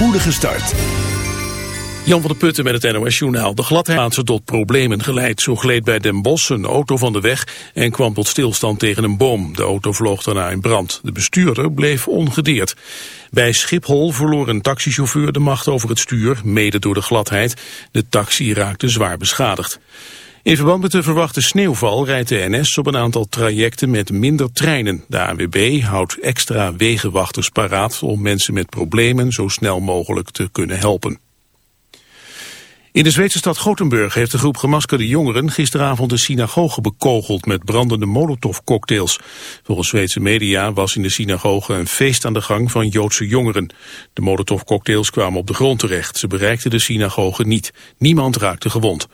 Poedige start. Jan van der Putten met het NOS-journaal. De gladheid tot problemen geleid. Zo gleed bij Den Bosch een auto van de weg en kwam tot stilstand tegen een boom. De auto vloog daarna in brand. De bestuurder bleef ongedeerd. Bij Schiphol verloor een taxichauffeur de macht over het stuur, mede door de gladheid. De taxi raakte zwaar beschadigd. In verband met de verwachte sneeuwval rijdt de NS op een aantal trajecten met minder treinen. De ANWB houdt extra wegenwachters paraat om mensen met problemen zo snel mogelijk te kunnen helpen. In de Zweedse stad Gothenburg heeft een groep gemaskerde jongeren gisteravond de synagoge bekogeld met brandende molotovcocktails. Volgens Zweedse media was in de synagoge een feest aan de gang van Joodse jongeren. De molotovcocktails kwamen op de grond terecht. Ze bereikten de synagoge niet. Niemand raakte gewond.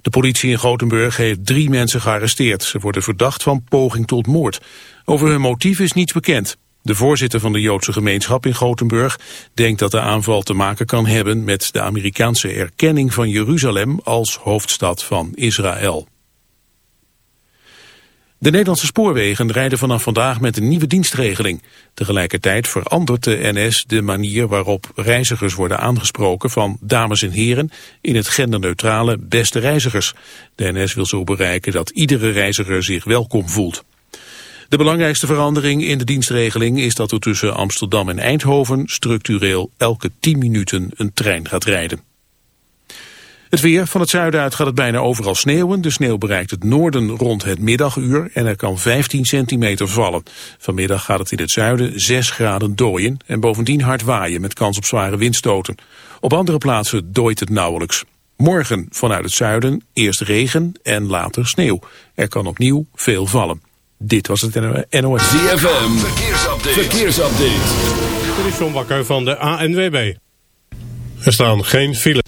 De politie in Gothenburg heeft drie mensen gearresteerd. Ze worden verdacht van poging tot moord. Over hun motief is niets bekend. De voorzitter van de Joodse gemeenschap in Gothenburg denkt dat de aanval te maken kan hebben met de Amerikaanse erkenning van Jeruzalem als hoofdstad van Israël. De Nederlandse spoorwegen rijden vanaf vandaag met een nieuwe dienstregeling. Tegelijkertijd verandert de NS de manier waarop reizigers worden aangesproken van dames en heren in het genderneutrale beste reizigers. De NS wil zo bereiken dat iedere reiziger zich welkom voelt. De belangrijkste verandering in de dienstregeling is dat er tussen Amsterdam en Eindhoven structureel elke 10 minuten een trein gaat rijden. Het weer. Van het zuiden uit gaat het bijna overal sneeuwen. De sneeuw bereikt het noorden rond het middaguur en er kan 15 centimeter vallen. Vanmiddag gaat het in het zuiden 6 graden dooien en bovendien hard waaien met kans op zware windstoten. Op andere plaatsen dooit het nauwelijks. Morgen vanuit het zuiden eerst regen en later sneeuw. Er kan opnieuw veel vallen. Dit was het NOS. ZFM. Verkeersupdate. Verkeersupdate. Dit is John Bakker van de ANWB. Er staan geen files.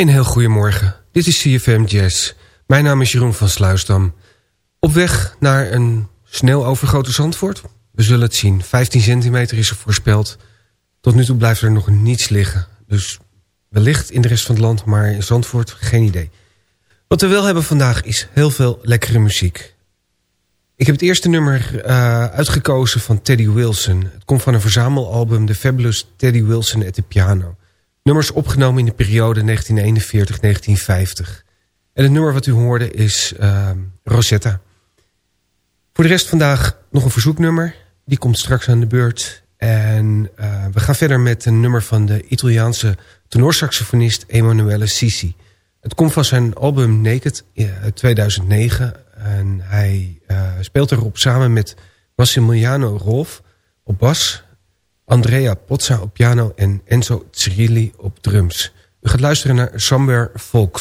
Een heel goedemorgen. Dit is CFM Jazz. Mijn naam is Jeroen van Sluisdam. Op weg naar een sneeuwovergrote Zandvoort? We zullen het zien. 15 centimeter is er voorspeld. Tot nu toe blijft er nog niets liggen. Dus wellicht in de rest van het land, maar in Zandvoort geen idee. Wat we wel hebben vandaag is heel veel lekkere muziek. Ik heb het eerste nummer uh, uitgekozen van Teddy Wilson. Het komt van een verzamelalbum The Fabulous Teddy Wilson at the Piano. Nummers opgenomen in de periode 1941-1950. En het nummer wat u hoorde is uh, Rosetta. Voor de rest vandaag nog een verzoeknummer. Die komt straks aan de beurt. En uh, we gaan verder met een nummer van de Italiaanse tenorsaxofonist Emanuele Sisi. Het komt van zijn album Naked uit 2009. En hij uh, speelt erop samen met Massimiliano Rolf op bas... Andrea Pozza op piano en Enzo Cirilli op drums. U gaat luisteren naar Somewhere Folk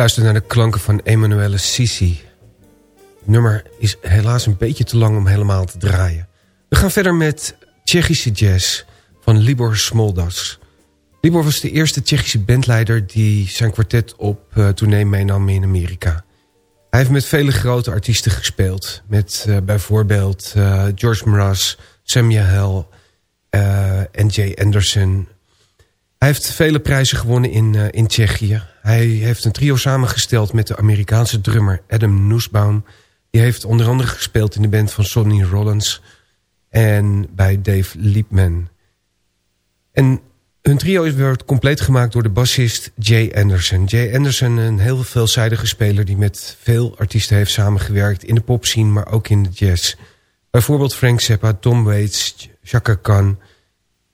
luistert naar de klanken van Emanuele Sisi. Het nummer is helaas een beetje te lang om helemaal te draaien. We gaan verder met Tsjechische jazz van Libor Smoldas. Libor was de eerste Tsjechische bandleider die zijn kwartet op uh, tournee meenam in Amerika. Hij heeft met vele grote artiesten gespeeld. Met uh, bijvoorbeeld uh, George Mraz, Samuel Hell en Jay Anderson. Hij heeft vele prijzen gewonnen in, in Tsjechië. Hij heeft een trio samengesteld met de Amerikaanse drummer Adam Nussbaum. Die heeft onder andere gespeeld in de band van Sonny Rollins en bij Dave Liebman. En hun trio wordt compleet gemaakt door de bassist Jay Anderson. Jay Anderson, een heel veelzijdige speler die met veel artiesten heeft samengewerkt... in de popscene, maar ook in de jazz. Bijvoorbeeld Frank Zappa, Tom Waits, Chaka Khan...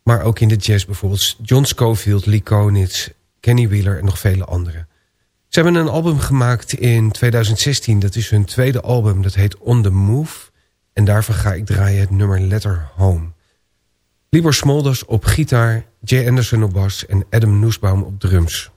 maar ook in de jazz bijvoorbeeld John Scofield, Lee Konitz... Kenny Wheeler en nog vele anderen. Ze hebben een album gemaakt in 2016. Dat is hun tweede album. Dat heet On The Move. En daarvan ga ik draaien het nummer Letter Home. Libor Smolders op gitaar, Jay Anderson op bas en Adam Noesbaum op drums.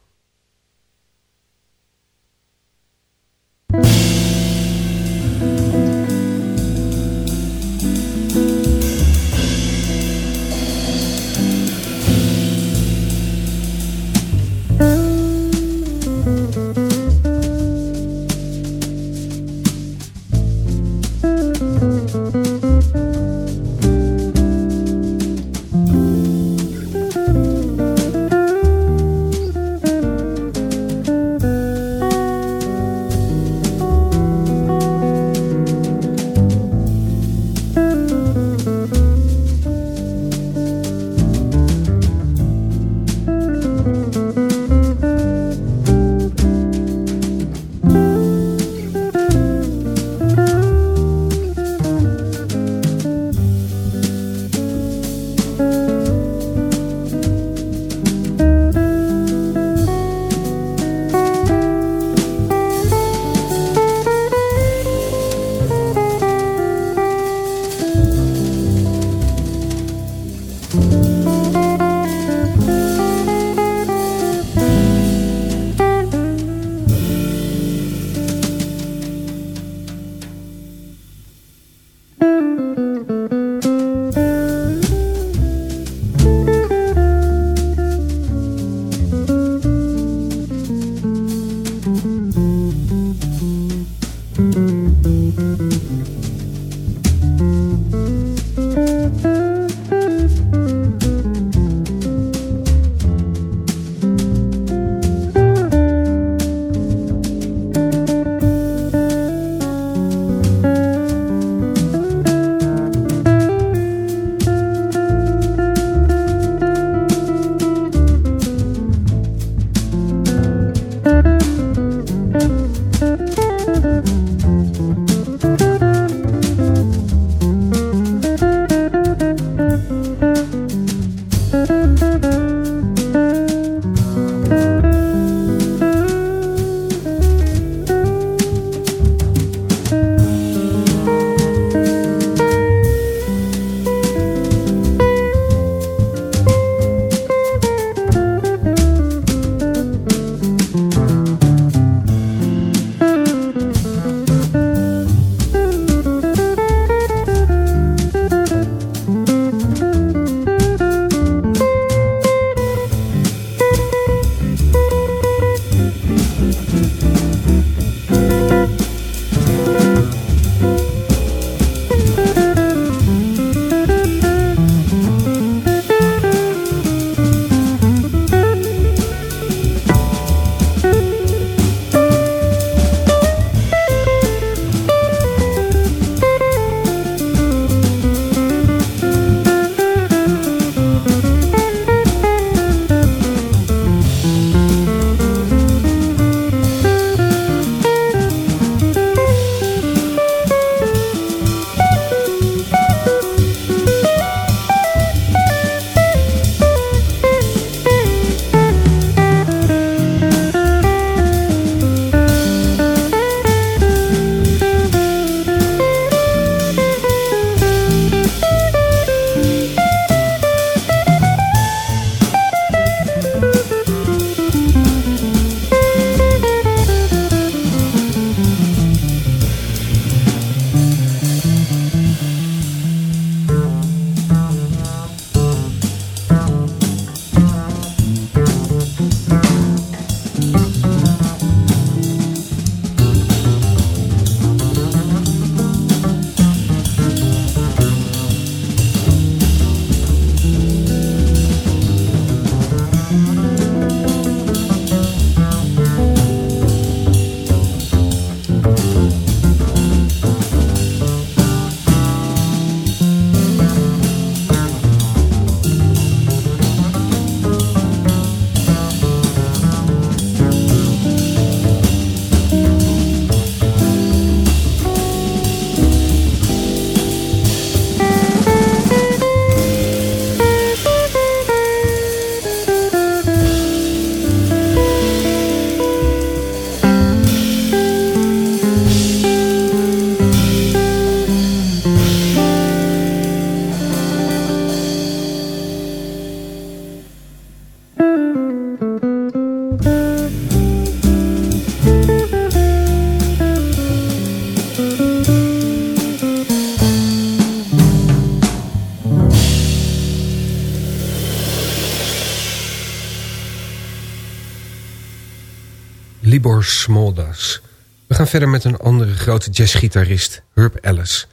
verder met een andere grote jazzgitarist, Herb Ellis.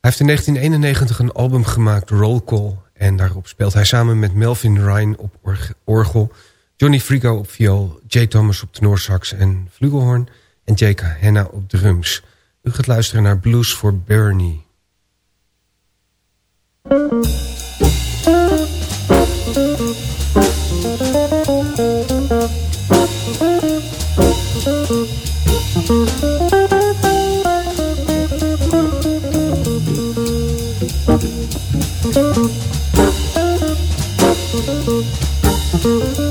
Hij heeft in 1991 een album gemaakt, Roll Call... en daarop speelt hij samen met Melvin Ryan op orgel... Johnny Frigo op viool, Jay Thomas op tenorsax en flugelhorn... en Jake Hanna op drums. U gaat luisteren naar Blues for Bernie. Música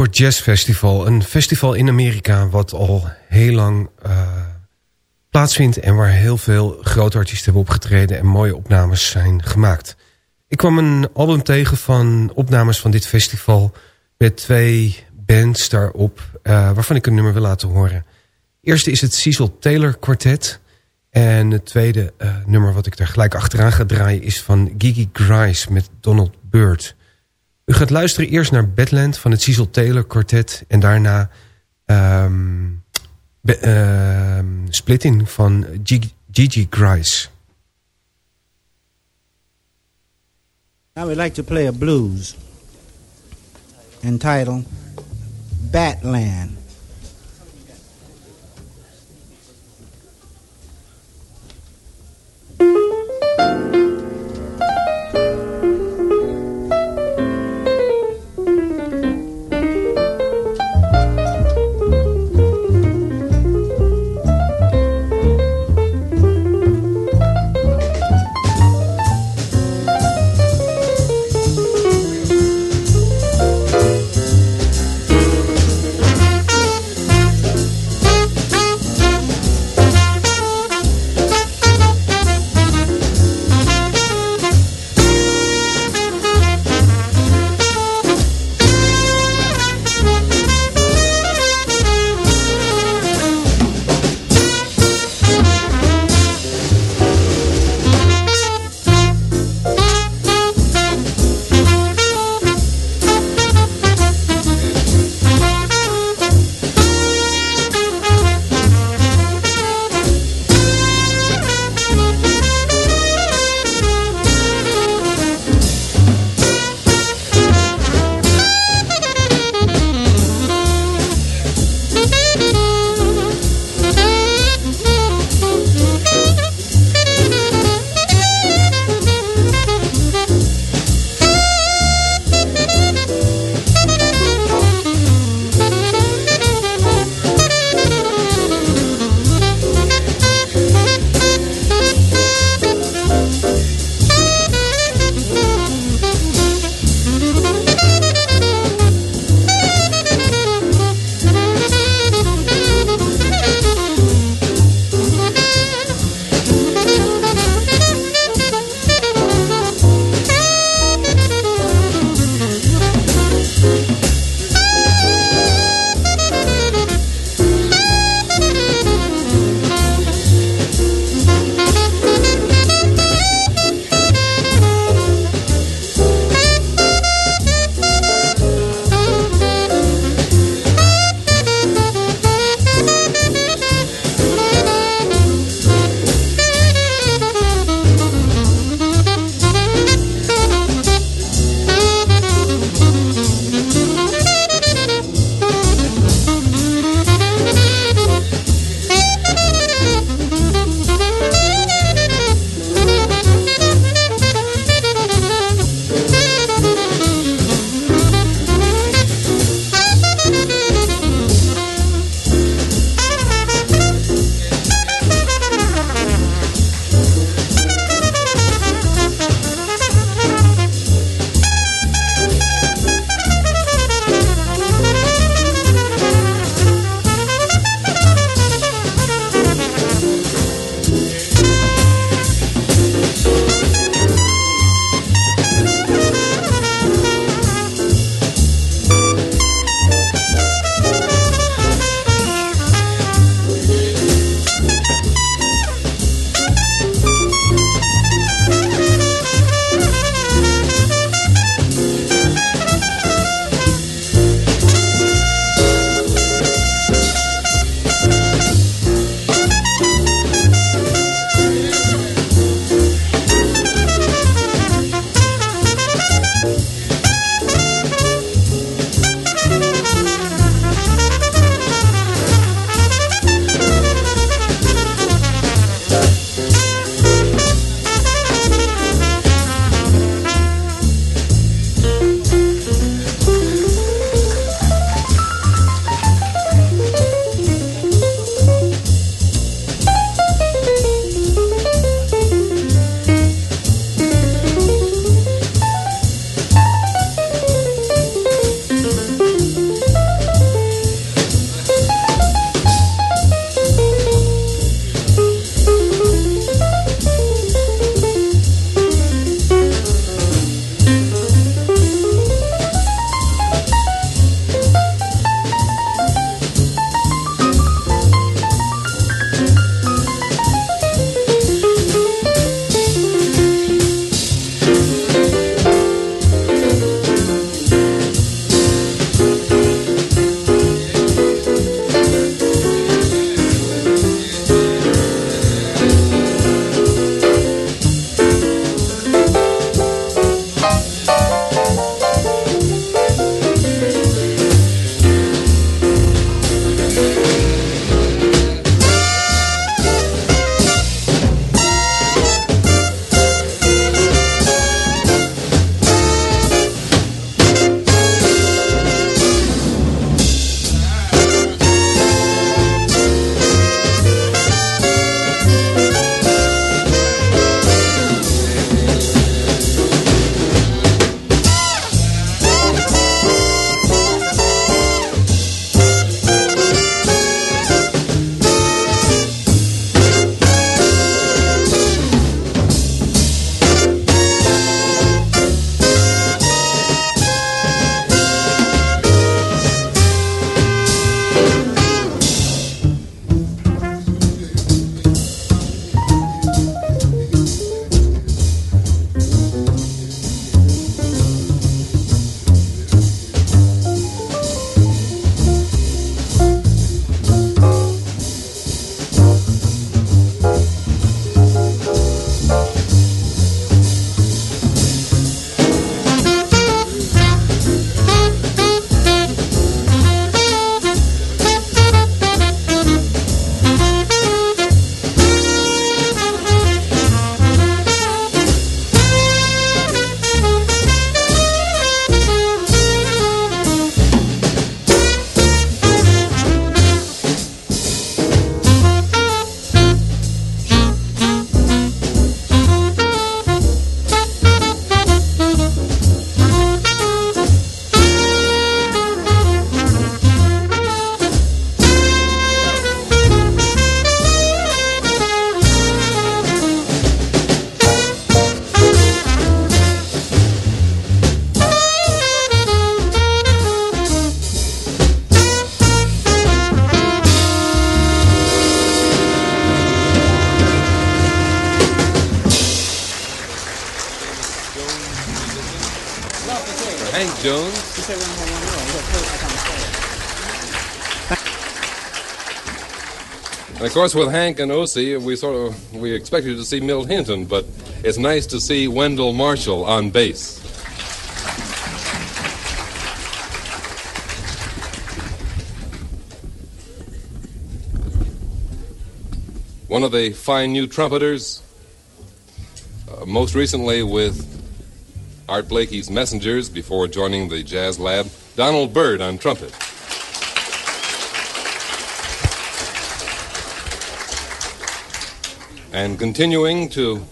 Newport Jazz Festival. Een festival in Amerika wat al heel lang uh, plaatsvindt... en waar heel veel grote artiesten hebben opgetreden... en mooie opnames zijn gemaakt. Ik kwam een album tegen van opnames van dit festival... met twee bands daarop, uh, waarvan ik een nummer wil laten horen. Eerste is het Cecil Taylor Quartet... En het tweede uh, nummer wat ik daar gelijk achteraan ga draaien... is van Gigi Grice met Donald Byrd... U gaat luisteren eerst naar Badland van het Cecil Taylor Quartet... en daarna um, Splitting van Gigi Grice. I would like to play a blues entitled Batland. Of course, with Hank and Osi, we sort of we expected to see Milt Hinton, but it's nice to see Wendell Marshall on bass. One of the fine new trumpeters, uh, most recently with Art Blakey's Messengers before joining the Jazz Lab, Donald Byrd on trumpet. And continuing to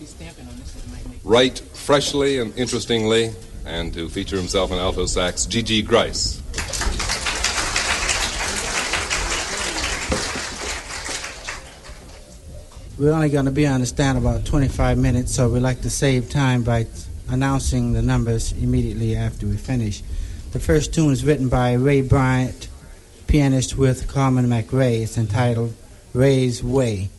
write freshly and interestingly and to feature himself in alto sax, Gigi Grice. We're only going to be on the stand about 25 minutes, so we'd like to save time by announcing the numbers immediately after we finish. The first tune is written by Ray Bryant, pianist with Carmen McRae. It's entitled Ray's Way.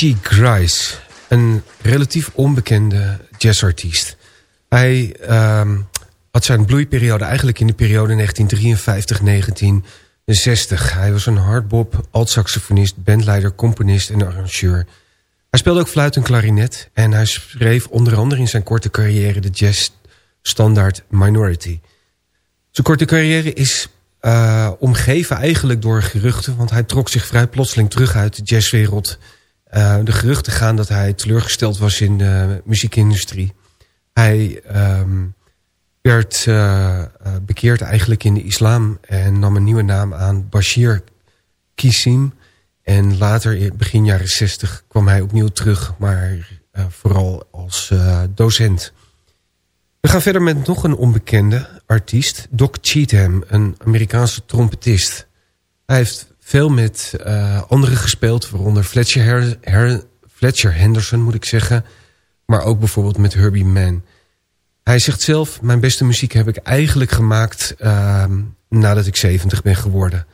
Gigi Grice, een relatief onbekende jazzartiest. Hij uh, had zijn bloeiperiode eigenlijk in de periode 1953-1960. Hij was een hardbop, alt-saxofonist, bandleider, componist en arrangeur. Hij speelde ook fluit en klarinet en hij schreef onder andere in zijn korte carrière de jazzstandaard Minority. Zijn korte carrière is uh, omgeven eigenlijk door geruchten... want hij trok zich vrij plotseling terug uit de jazzwereld. Uh, de geruchten gaan dat hij teleurgesteld was in de muziekindustrie. Hij um, werd uh, bekeerd eigenlijk in de islam... en nam een nieuwe naam aan, Bashir Kisim. En later, begin jaren 60, kwam hij opnieuw terug... maar vooral als docent... We gaan verder met nog een onbekende artiest. Doc Cheatham, een Amerikaanse trompetist. Hij heeft veel met uh, anderen gespeeld. Waaronder Fletcher, Her Her Fletcher Henderson, moet ik zeggen. Maar ook bijvoorbeeld met Herbie Mann. Hij zegt zelf, mijn beste muziek heb ik eigenlijk gemaakt... Uh, nadat ik 70 ben geworden.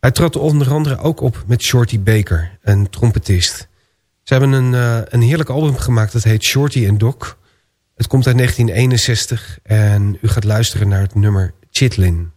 Hij trad onder andere ook op met Shorty Baker, een trompetist. Ze hebben een, uh, een heerlijk album gemaakt dat heet Shorty and Doc... Het komt uit 1961 en u gaat luisteren naar het nummer Chitlin.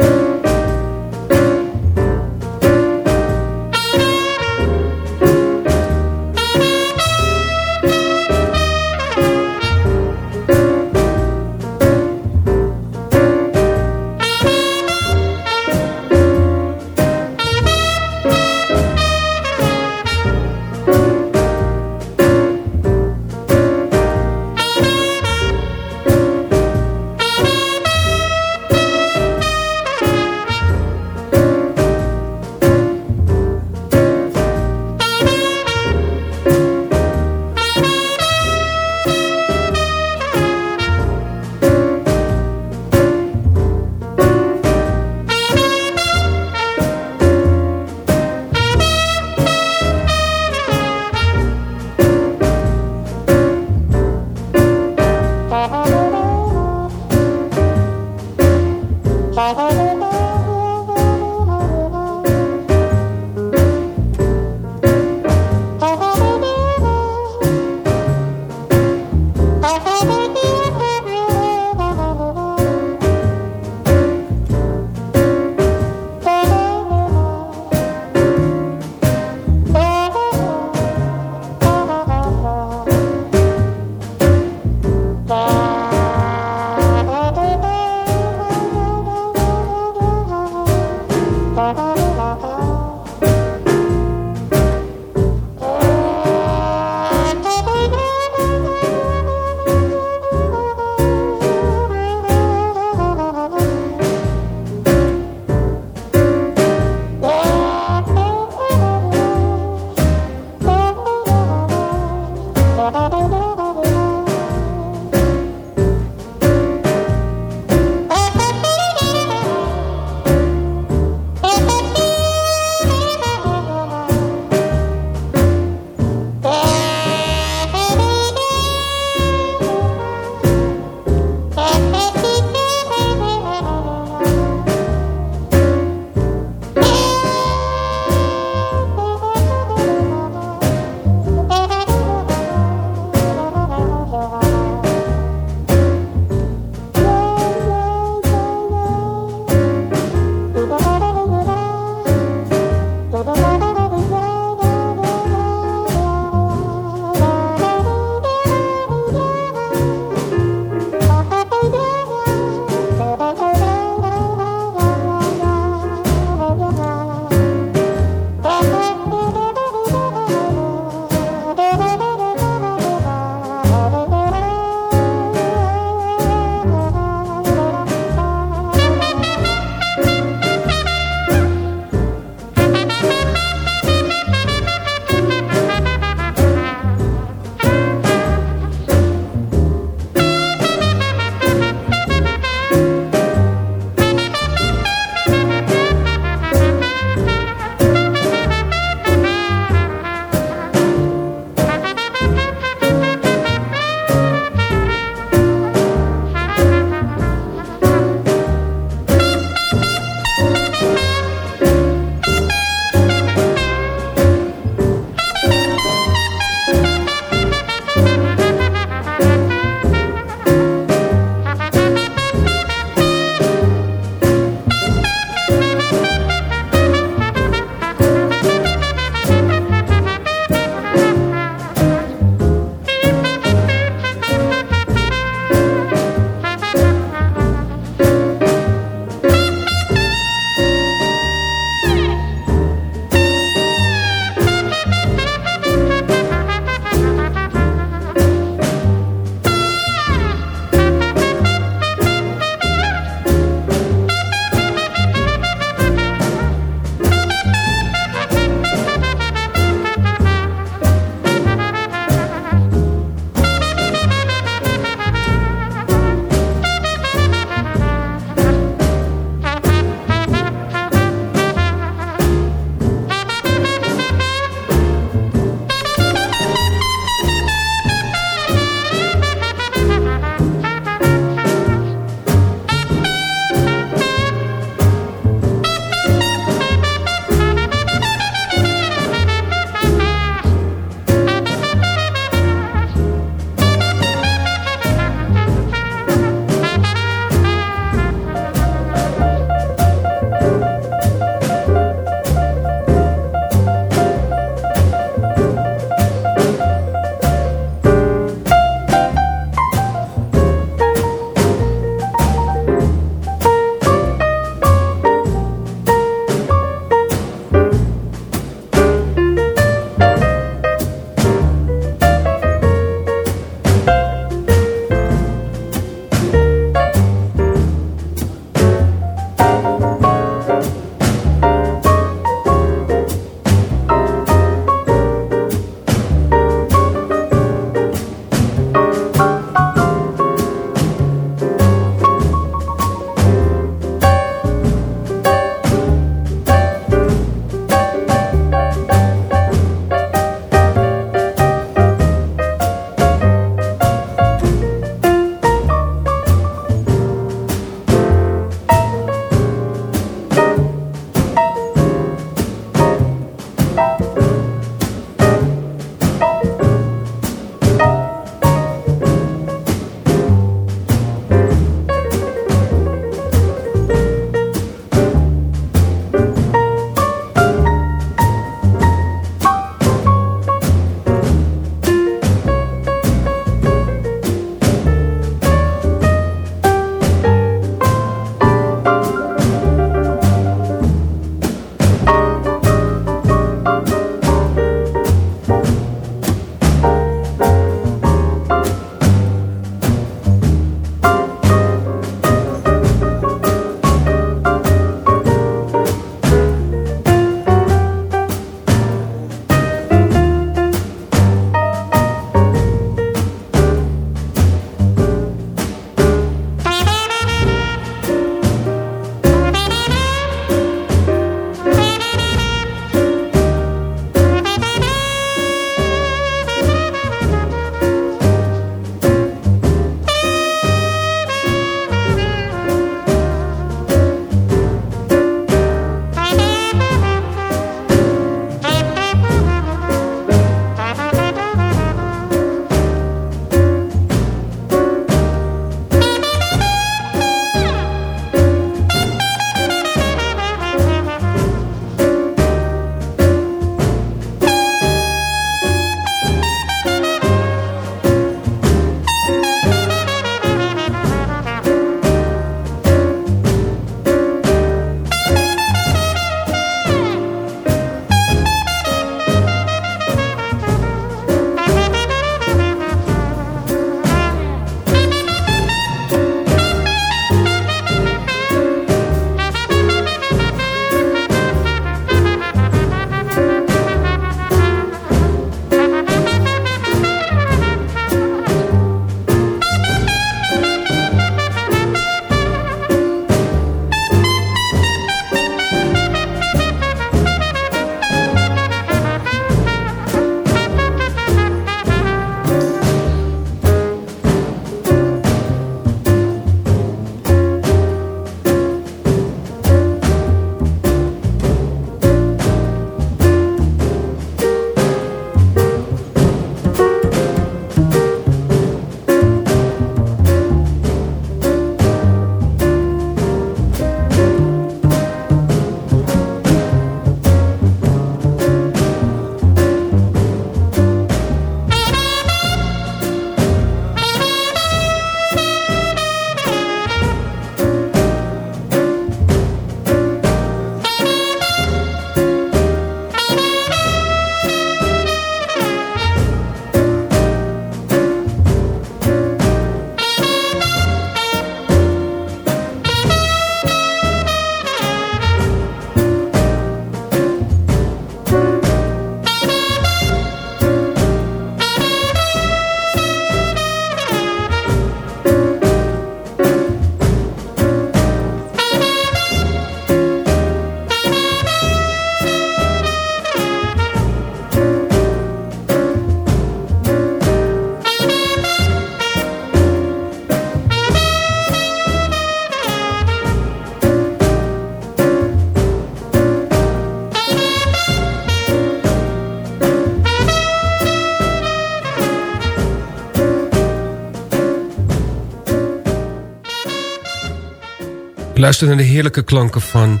Luister naar de heerlijke klanken van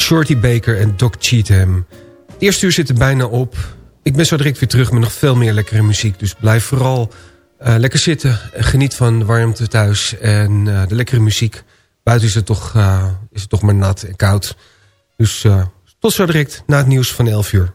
Shorty Baker en Doc Cheatham. Het eerste uur zit er bijna op. Ik ben zo direct weer terug met nog veel meer lekkere muziek. Dus blijf vooral uh, lekker zitten. Geniet van de warmte thuis en uh, de lekkere muziek. Buiten is het toch, uh, is het toch maar nat en koud. Dus tot zo direct na het nieuws van 11 uur.